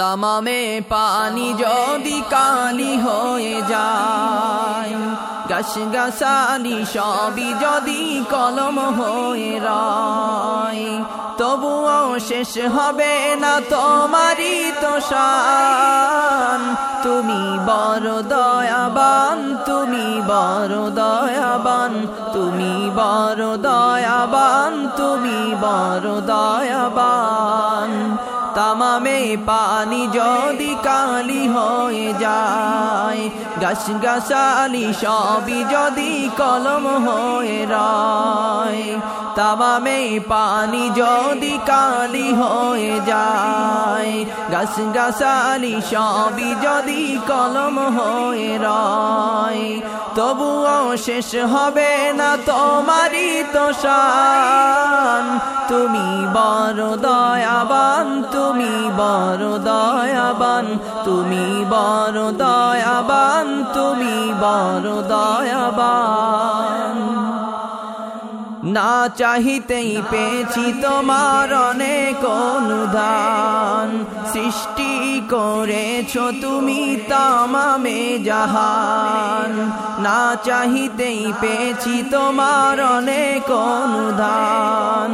তামামে পানি যদি কালি হয়ে যায় গাছ গাছালি সবই যদি কলম হয়ে রয়, তবুও শেষ হবে না তোমারই তো শান। তুমি বড় দয়াবান, তুমি বড় দয়াবান, তুমি বড় দয়াবান, তুমি বড় দয়াবান। তামামে পানি যদি কালি হয়ে যায় গাছ গাছালি সবই যদি কলম হয়ে রয়। তামামে পানি যদি কালি হয়ে যায় গাছ গাছালি সবই যদি কলম হয়ে রয়। তবুও শেষ হবে না তোমারই তো শান। তুমি বড় দয়াবান, তুমি বড় দয়াবান, তুমি বড় দয়াবান, তুমি বড় দয়াবান। না চাহিতেই পেয়েছি তোমার অনেক অনুদান। সৃষ্টি করেছ তুমি তামামে জাহান। না চাহিতেই পেয়েছি তোমার অনেক অনুদান।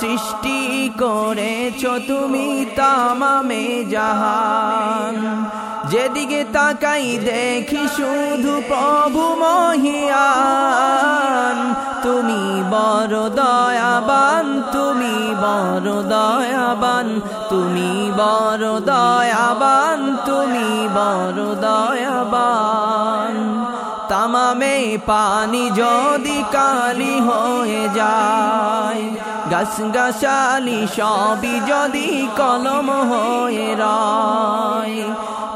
সৃষ্টি করেছ তুমি তামামে জাহান। যেদিকে তাকাই দেখি শুধু প্রভু মহিয়ান। তুমি বড় দয়াবান, তুমি বড় দয়াবান, তুমি বড় দয়াবান, তুমি বড় দয়াবান। তামামে পানি যদি কালি হয়ে যায় গাছ গাছালি সবই যদি কলম হয়ে রয়।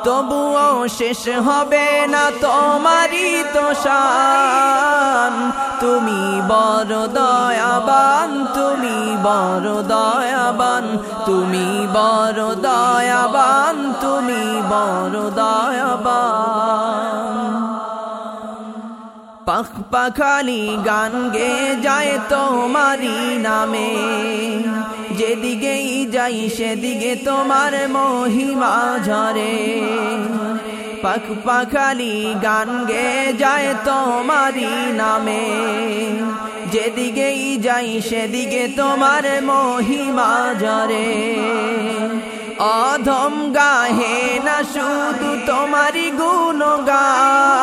তবুও শেষ হবে না তোমারই তো শান। তুমি বড় দয়াবান, তুমি বড় দয়াবান, তুমি বড় দয়াবান, তুমি বড় দয়াবান। পাখ পাখালি গান গে যায় তোমারি নামে। যেদিকেই যাই, সেদিকে তোমার মহিমা ঝরে। পাখ পাখালি গান গে যায় তোমারি নামে। যেদিকেই যাই, সেদিকে তোমার মহিমা ঝরে। অধম গাহে না শুধু তোমারি গুণগান।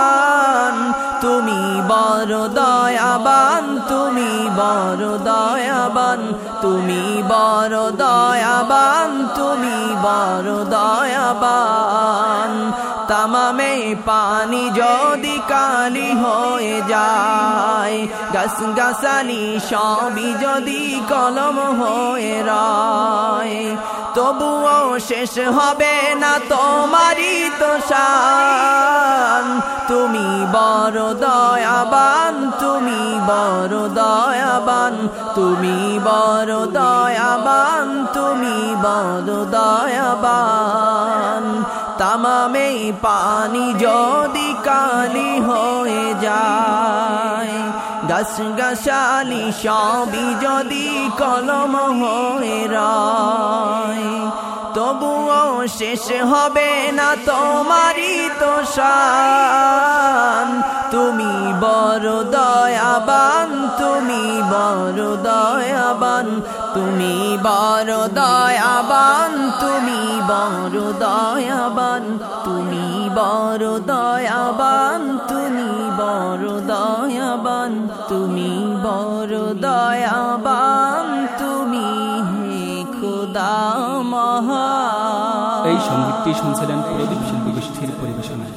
তুমি বড় দয়াবান, তুমি বড় দয়াবান, তুমি বড় দয়াবান, তুমি বড় দয়াবান। তামামে পানি যদি কালি হয়ে যায় গাছ গাছালি সবই যদি কলম হয়ে রয়। তবুও শেষ হবে না তোমারই তো শান। তুমি বড় দয়াবান, তুমি বড় দয়াবান, তুমি বড় দয়াবান, তুমি বড় দয়াবান। তামামে পানি যদি কালি হয়ে যায় গাছ গাছালি সবই যদি কলম হয়ে রয়। তবুও শেষ হবে না তোমারই তো তুমি বড় দয়াবান, তুমি বড় দয়াবান, তুমি বড় দয়াবান, তুমি বড় দয়াবান, তুমি বড় দয়াবান, তুমি বড় দয়াবান, তুমি বড় দয়াবান, তুমি এই সঙ্গীতটি শুনছিলেন প্রদীপ শিল্পী গোষ্ঠীর পরিবেশনায়।